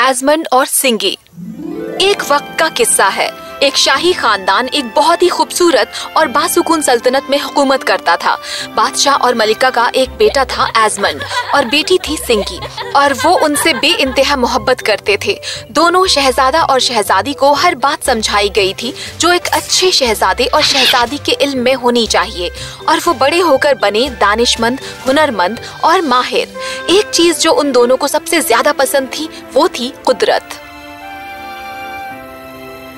एजमंड और सिंगी एक वक्त का किस्सा है। एक शाही खानदान एक बहुत ही खूबसूरत और बासुकून सल्तनत में हुकूमत करता था। बादशाह और मलिका का एक बेटा था एजमंड और बेटी थी सिंकी और वो उनसे बे इंतहा मोहब्बत करते थे। दोनों शहजादा और शहजादी को हर बात समझाई गई थी, जो एक अच्छे शहजादे और शहजादी के इल्म में होनी चाहिए और वो बड़े होकर बने दानिशमंद, हुनरमंद और माहिर। एक चीज़ जो उन दोनों को सबसे ज़्यादा पसंद थी, वो थी कुदरत।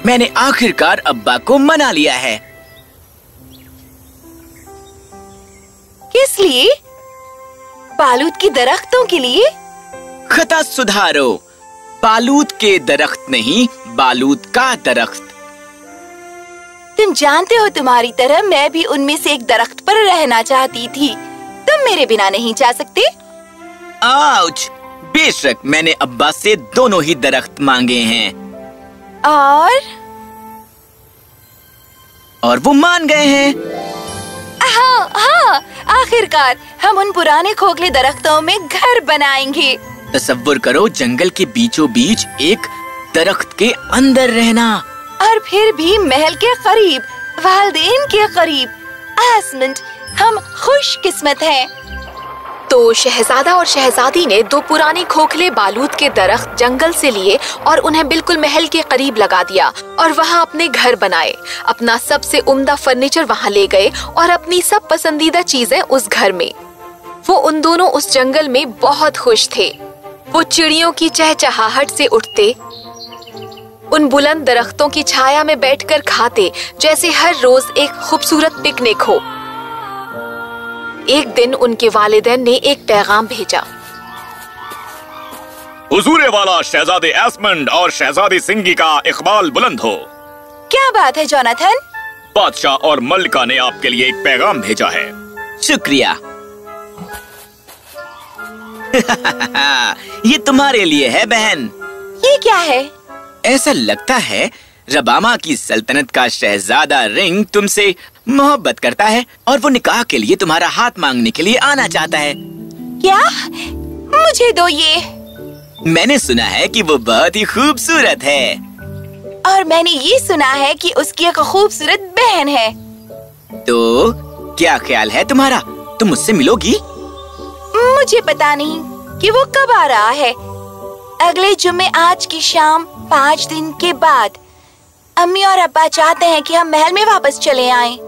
मैंने आखिरकार अब्बा को मना लिया है। किस लिए? बालूद की दरख्तों के लिए? खता सुधारो। बालूद के दरख्त नहीं बालूद का दरख्त। तुम जानते हो तुम्हारी तरह मैं भी उनमें से एक दरख्त पर रहना चाहती थी। तुम मेरे बिना नहीं जा सकते। आउच! बेशक मैंने अब्बा से दोनों ही दरख्त मांगे हैं। और? और वो मान गए हैं। हाँ हाँ आखिरकार हम उन पुराने खोखले दरख्तों में घर बनाएँगे। तसव्वुर करो जंगल के बीचों बीच एक दरख्त के अंदर रहना। और फिर भी महल के करीब वालदेन के करीब आसमंड हम खुश किस्मत हैं। तो शहजादा और शहजादी ने दो पुराने खोखले बालूद के दरख्त जंगल से लिए और उन्हें बिल्कुल महल के करीब लगा दिया और वहाँ अपने घर बनाए। अपना सबसे उम्दा फर्नीचर वहाँ ले गए और अपनी सब पसंदीदा चीज़ें उस घर में। वो उन दोनों उस जंगल में बहुत खुश थे। वो चिड़ियों की चहचहाहट से उठते, उन बुलंद दरख्तों की छाया में बैठकर खाते, जैसे हर रोज एक खूबसूरत पिकनिक हो। एक दिन उनके वालिदैन ने एक पैगाम भेजा। हुजूरे वाला शहजादे एस्मंड और शहजादी सिंगी का इकबाल बुलंद हो। क्या बात है जोनाथन? बादशाह और मल्लिका ने आपके लिए एक पैगाम भेजा है। शुक्रिया। ये तुम्हारे लिए है बहन। ये क्या है? ऐसा लगता है रबामा की सल्तनत का शहजादा रिंग तुमसे मोहब्बत करता है और वो निकाह के लिए तुम्हारा हाथ मांगने के लिए आना चाहता है। क्या? मुझे दो ये। मैंने सुना है कि वो बहुत ही खूबसूरत है। और मैंने ये सुना है कि उसकी एक खूबसूरत बहन है। तो क्या ख्याल है तुम्हारा? तुम मुझसे मिलोगी? मुझे पता नहीं कि वो कब आ रहा है। अगले जुम्मे आज की शाम पाँच दिन के बाद अम्मी और अब्बा चाहते हैं कि हम महल में वापस चले आएँ।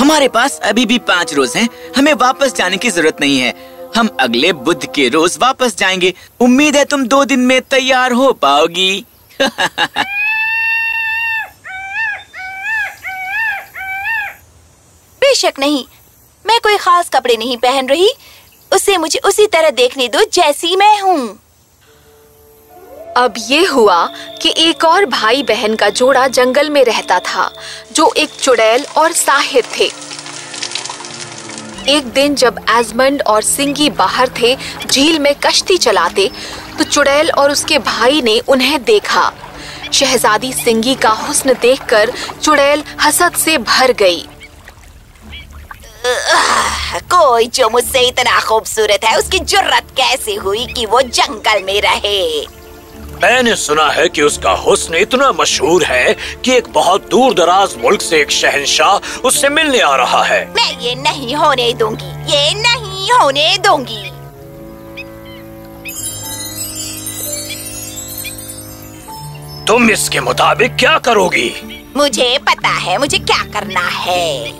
हमारे पास अभी भी पाँच रोज हैं। हमें वापस जाने की ज़रूरत नहीं है। हम अगले बुध के रोज वापस जाएँगे। उम्मीद है तुम दो दिन में तैयार हो पाओगी। बेशक नहीं। मैं कोई खास कपड़े नहीं पहन रही। उसे मुझे उसी तरह देखने दो जैसी मैं हूँ। अब ये हुआ कि एक और भाई बहन का जोड़ा जंगल में रहता था, जो एक चुड़ैल और साहिर थे। एक दिन जब एजमंड और सिंगी बाहर थे, झील में कश्ती चलाते तो चुड़ैल और उसके भाई ने उन्हें देखा। शहजादी सिंगी का हुस्न देखकर चुड़ैल हसद से भर गई। कोई जो मुझसे इतना खूबसूरत है, उसकी जुर्रत कैसे हुई कि वो जंगल में रहे? मैंने सुना है कि उसका हुस्न इतना मशहूर है कि एक बहुत दूर दराज मुल्क से एक शहनशाह उससे मिलने आ रहा है। मैं ये नहीं होने दूँगी ये नहीं होने दूँगी। तुम इसके मुताबिक क्या करोगी? मुझे पता है मुझे क्या करना है।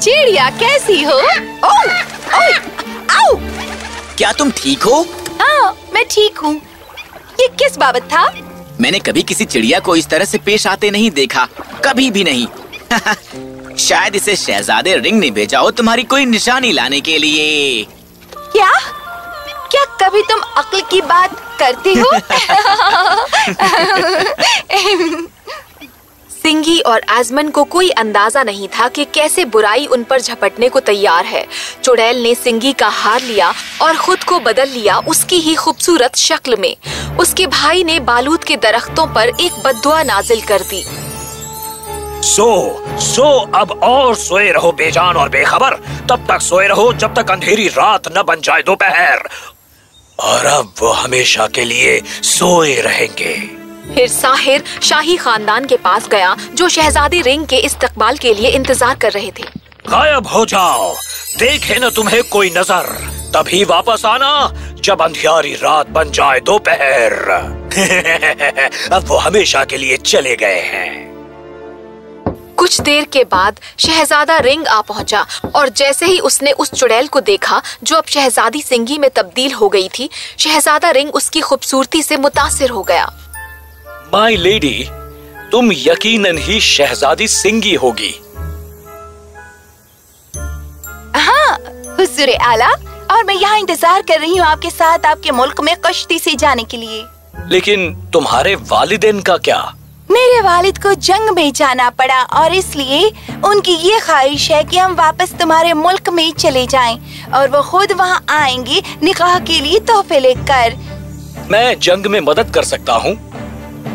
चिड़िया कैसी हो? ओ, ओ, आओ। क्या तुम ठीक हो? हाँ मैं ठीक हूँ। ये किस बाबत था? मैंने कभी किसी चिड़िया को इस तरह से पेश आते नहीं देखा कभी भी नहीं। शायद इसे शहजादे रिंग ने भेजा हो तुम्हारी कोई निशानी लाने के लिए। क्या? क्या कभी तुम अक्ल की बात करती हो? सिंगी और आजमन को कोई अंदाज़ा नहीं था कि कैसे बुराई उन पर झपटने को तैयार है। चुड़ैल ने सिंगी का हार लिया और खुद को बदल लिया उसकी ही खूबसूरत शक्ल में। उसके भाई ने बालूद के दरख्तों पर एक बदुआ नाजिल कर दी। सो सो, अब और सोए रहो बेजान और बेखबर। तब तक सोए रहो जब तक अंधेरी रात न बन जाए दोपहर। और अब वो हमेशा के लिए सोए रहेंगे। फिर साहिर शाही खानदान के पास गया जो शहजादी रिंग के इस्तकबाल के लिए इंतज़ार कर रहे थे। गायब हो जाओ। देखे न तुम्हें कोई नज़र। तभी वापस आना जब अंधियारी रात बन जाए दोपहर। अब वो हमेशा के लिए चले गए हैं। कुछ देर के बाद शहजादा रिंग आ पहुँचा और जैसे ही उसने उस चुड़ैल को देखा जो अब शहजादी सिंगी में तब्दील हो गई थी शहजादा रिंग उसकी खूबसूरती से मुतासिर हो गया। माई लेडी तुम यकीनन ही शहजादी सिंगी होगी। हाँ हुजूर आला और मैं यहाँ इंतज़ार कर रही हूँ आपके साथ आपके मुल्क में कश्ती से जाने के लिए। लेकिन तुम्हारे वालिदेन का क्या? मेरे वालिद को जंग में जाना पड़ा और इसलिए उनकी ये ख्वाहिश है कि हम वापस तुम्हारे मुल्क में चले जाएँ और वो खुद वहाँ आएँगे निकाह के लिए तोहफे लेकर। मैं जंग में मदद कर सकता हूँ?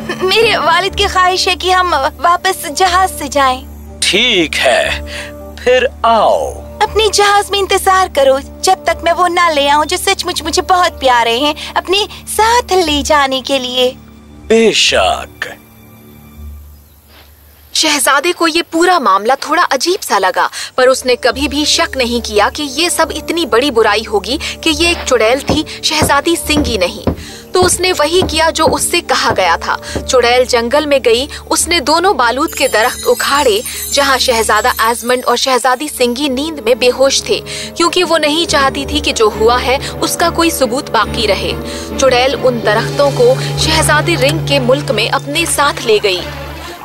मेरे वालिद की ख्वाहिश है कि हम वापस जहाज़ से जाएँ। ठीक है फिर आओ। अपनी जहाज़ में इंतज़ार करो जब तक मैं वो ना ले आऊँ जो सचमुच मुझे बहुत प्यारे हैं अपने साथ ले जाने के लिए। बेशक। शहजादे को ये पूरा मामला थोड़ा अजीब सा लगा पर उसने कभी भी शक नहीं किया कि ये सब इतनी बड़ी बुराई होगी कि ये एक चुड़ैल थी शहजादी सिंगी नहीं। तो उसने वही किया जो उससे कहा गया था। चुड़ैल जंगल में गई, उसने दोनों बालूद के दरख्त उखाड़े, जहाँ शहजादा आजमंड और शहजादी सिंगी नींद में बेहोश थे, क्योंकि वो नहीं चाहती थी कि जो हुआ है, उसका कोई सबूत बाकी रहे। चुड़ैल उन दरख्तों को शहजादी रिंग के मुल्क में अपने साथ ले गई।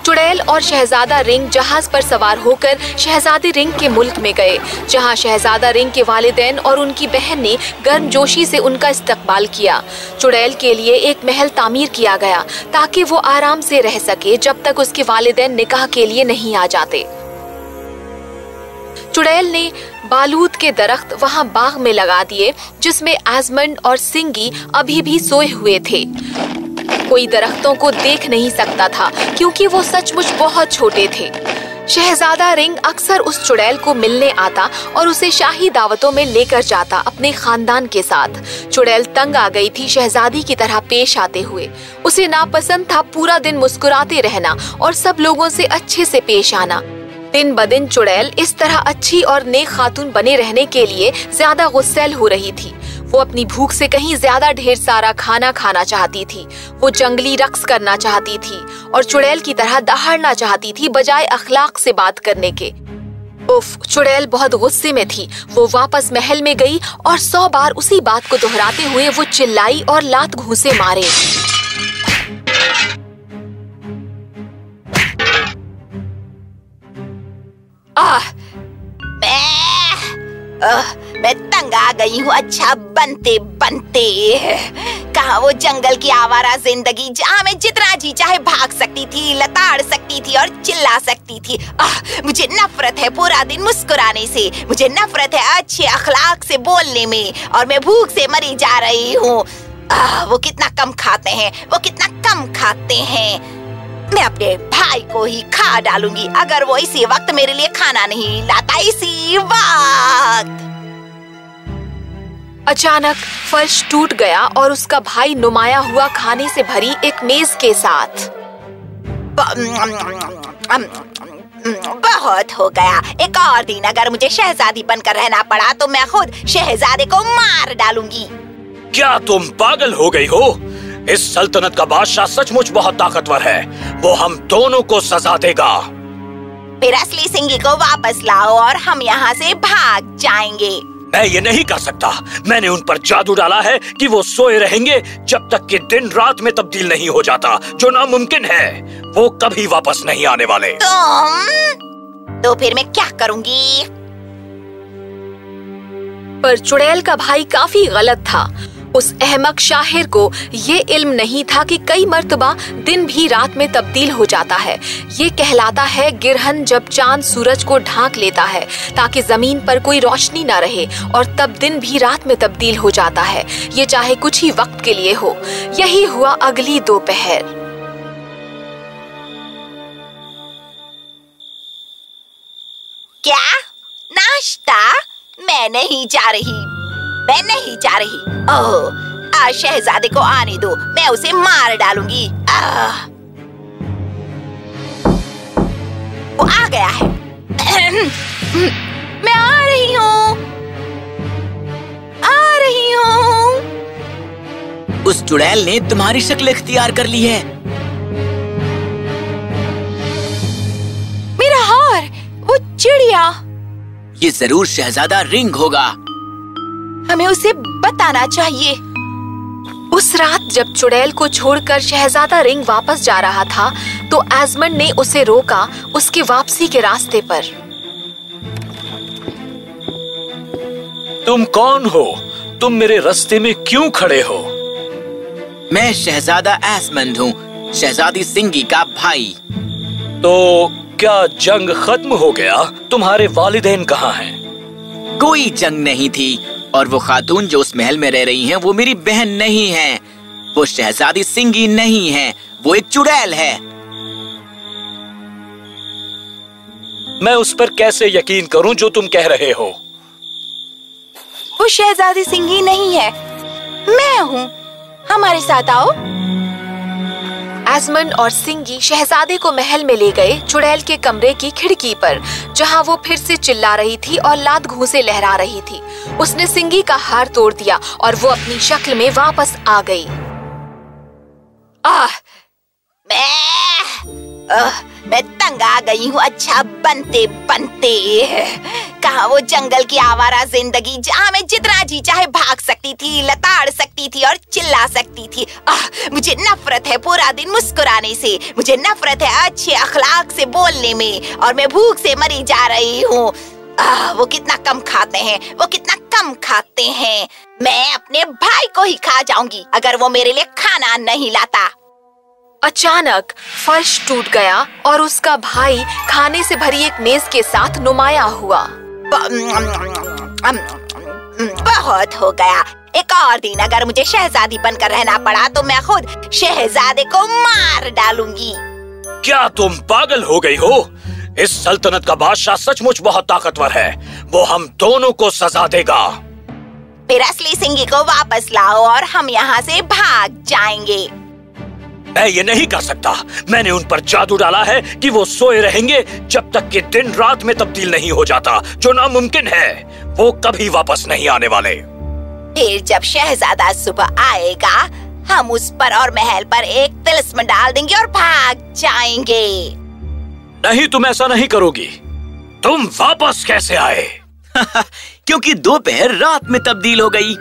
चुड़ैल और शहजादा रिंग जहाज़ पर सवार होकर शहजादी रिंग के मुल्क में गए, जहाँ शहजादा रिंग के वालिदैन और उनकी बहन ने गर्मजोशी से उनका इस्तकबाल किया। चुड़ैल के लिए एक महल तामीर किया गया, ताकि वो आराम से रह सके जब तक उसके वालिदैन निकाह के लिए नहीं आ जाते। चुड़ैल ने बालूद के दरख्त वहाँ बाग में लगा दिए, जिसमें आजमंड और सिंगी अभी भी सोए हुए थे। कोई दरख्तों को देख नहीं सकता था, क्योंकि वो सचमुच बहुत छोटे थे। शहजादा रिंग अक्सर उस चुड़ैल को मिलने आता और उसे शाही दावतों में लेकर जाता अपने खानदान के साथ। चुड़ैल तंग आ गई थी, शहजादी की तरह पेश आते हुए। उसे नापसंद था पूरा दिन मुस्कुराते रहना और सब लोगों से अच्छे से पेश आना। दिन ब दिन चुड़ैल इस तरह अच्छी और नेक खातून बने रहने के लिए ज़्यादा गुस्सैल हो रही थी। वो अपनी भूख से कहीं ज़्यादा ढेर सारा खाना खाना चाहती थी। वो जंगली रक्स करना चाहती थी और चुड़ैल की तरह दहाड़ना चाहती थी बजाय अखलाक से बात करने के। उफ, चुड़ैल बहुत गुस्से में थी। वो वापस महल में गई और सौ बार उसी बात को दोहराते हुए वो चिल्लाई और लात घूसे मारे। आह मैं तंग आ गई हूँ अच्छा बनते बनते। कहा वो जंगल की आवारा ज़िंदगी जहाँ मैं जितना जी चाहे भाग सकती थी लताड़ सकती थी और चिल्ला सकती थी। आह, मुझे नफरत है पूरा दिन मुस्कुराने से। मुझे नफरत है अच्छे अखलाक से बोलने में और मैं भूख से मरी जा रही हूँ। वो कितना कम खाते हैं वो कितना कम खाते हैं। मैं अपने भाई को ही खा डालूँगी अगर वो इसी वक्त मेरे लिए खाना नहीं लाता इसी वक्त। अचानक फर्श टूट गया और उसका भाई नुमाया हुआ खाने से भरी एक मेज के साथ। बहुत हो गया। एक और दिन अगर मुझे शहजादी बनकर रहना पड़ा तो मैं खुद शहजादे को मार डालूँगी। क्या तुम पागल हो गई हो? इस सल्तनत का बादशाह सचमुच बहुत ताकतवर है। वो हम दोनों को सजा देगा। फिर असली सिंगी को वापस लाओ और हम यहाँ से भाग जाएँगे। मैं ये नहीं कर सकता। मैंने उन पर जादू डाला है कि वो सोए रहेंगे जब तक कि दिन रात में तब्दील नहीं हो जाता, जो नामुमकिन है। वो कभी वापस नहीं आने वाले। तुम? तो फिर मैं क्या करूँगी? पर चुड़ैल का भाई काफ़ी गलत था। उस अहमक शाहिर को ये इल्म नहीं था कि कई मर्तबा दिन भी रात में तब्दील हो जाता है। ये कहलाता है गिरहन जब चाँद सूरज को ढांक लेता है, ताकि ज़मीन पर कोई रोशनी न रहे और तब दिन भी रात में तब्दील हो जाता है। ये चाहे कुछ ही वक्त के लिए हो। यही हुआ अगली दोपहर। क्या? नाश्ता? मैं नहीं जा रही। मैं नहीं जा रही। ओह आज शहजादे को आने दो। मैं उसे मार डालूँगी। आह। वो आ गया है। मैं आ रही हूँ। आ रही हूँ। उस चुड़ैल ने तुम्हारी शक्ल इख्तियार कर ली है। मेरा हार वो चिड़िया। ये ज़रूर शहजादा रिंग होगा। हमें उसे बताना चाहिए। उस रात जब चुड़ैल को छोड़कर शहजादा रिंग वापस जा रहा था तो एजमंड ने उसे रोका उसके वापसी के रास्ते पर। तुम कौन हो? तुम मेरे रास्ते में क्यों खड़े हो? मैं शहजादा एसमंद हूँ शहजादी सिंगी का भाई। तो क्या जंग खत्म हो गया? तुम्हारे वालिदैन कहाँ हैं? कोई जंग नहीं थी। और वो खातून जो उस महल में रह रही हैं वो मेरी बहन नहीं है। वो शहजादी सिंगी नहीं है वो एक चुड़ैल है। मैं उस पर कैसे यकीन करूँ जो तुम कह रहे हो? वो शहजादी सिंगी नहीं है। मैं हूँ। हमारे साथ आओ। एजमंड और सिंगी शहजादे को महल में ले गए चुड़ैल के कमरे की खिड़की पर जहाँ वो फिर से चिल्ला रही थी और लात घूसे लहरा रही थी। उसने सिंगी का हार तोड़ दिया और वो अपनी शक्ल में वापस आ गई। आह, मैं मैं तंग आ गई हूँ अच्छा बनते बनते कहा वो जंगल की आवारा ज़िंदगी जहाँ मैं जितना जी चाहे भाग सकती थी लताड़ सकती थी और चिल्ला सकती थी आह, मुझे नफरत है पूरा दिन मुस्कुराने से मुझे नफरत है अच्छे अखलाक से बोलने में और मैं भूख से मरी जा रही हूँ वो कितना कम खाते हैं वो कितना कम खाते हैं मैं अपने भाई को ही खा जाऊँगी अगर वो मेरे लिए खाना नहीं लाता अचानक फर्श टूट गया और उसका भाई खाने से भरी एक मेज के साथ नुमाया हुआ। बहुत हो गया। एक और दिन अगर मुझे शहजादी बनकर रहना पड़ा तो मैं खुद शहजादे को मार डालूँगी। क्या तुम पागल हो गई हो? इस सल्तनत का बादशाह सचमुच बहुत ताकतवर है। वो हम दोनों को सजा देगा। फिर असली सिंगी को वापस लाओ और हम यहाँ से भाग जाएँगे। मैं ये नहीं कर सकता। मैंने उन पर जादू डाला है कि वो सोए रहेंगे जब तक कि दिन रात में तब्दील नहीं हो जाता जो नामुमकिन है। वो कभी वापस नहीं आने वाले। फिर जब शहजादा सुबह आएगा हम उस पर और महल पर एक तिलिस्म डाल देंगे और भाग जाएँगे। नहीं तुम ऐसा नहीं करोगी। तुम वापस कैसे आए? क्योंकि दोपहर रात में तब्दील हो गई।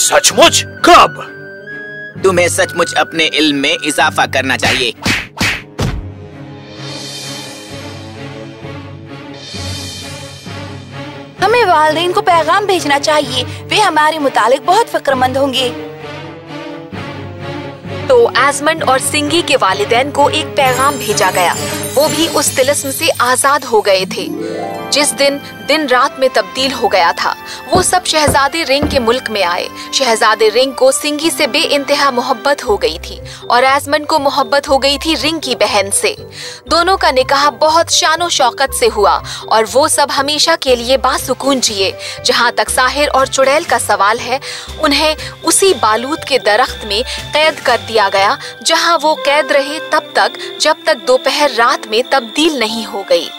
सचमुच? कब? तुम्हें सचमुच अपने इल्म में इजाफा करना चाहिए। हमें वालदेन को पैगाम भेजना चाहिए। वे हमारे मुतालिक बहुत फिक्रमंद होंगे। तो एजमंड और सिंगी के वालिदैन को एक पैगाम भेजा गया। वो भी उस तिलस्म से आज़ाद हो गए थे। जिस दिन दिन रात में तब्दील हो गया था, वो सब शहजादे रिंग के मुल्क में आए। शहजादे रिंग को सिंगी से बे इंतहा मोहब्बत हो गई थी और एजमन को मोहब्बत हो गई थी रिंग की बहन से। दोनों का निकाह बहुत शानो शौकत से हुआ और वो सब हमेशा के लिए बासुकून जिए, जहाँ तक साहिर और चुड़ैल का सवाल है, उन्हें उसी बालूद के दरख्त में कैद कर दिया गया, जहाँ वो कैद रहे तब तक, जब तक दोपहर रात में तब्दील नहीं हो गई।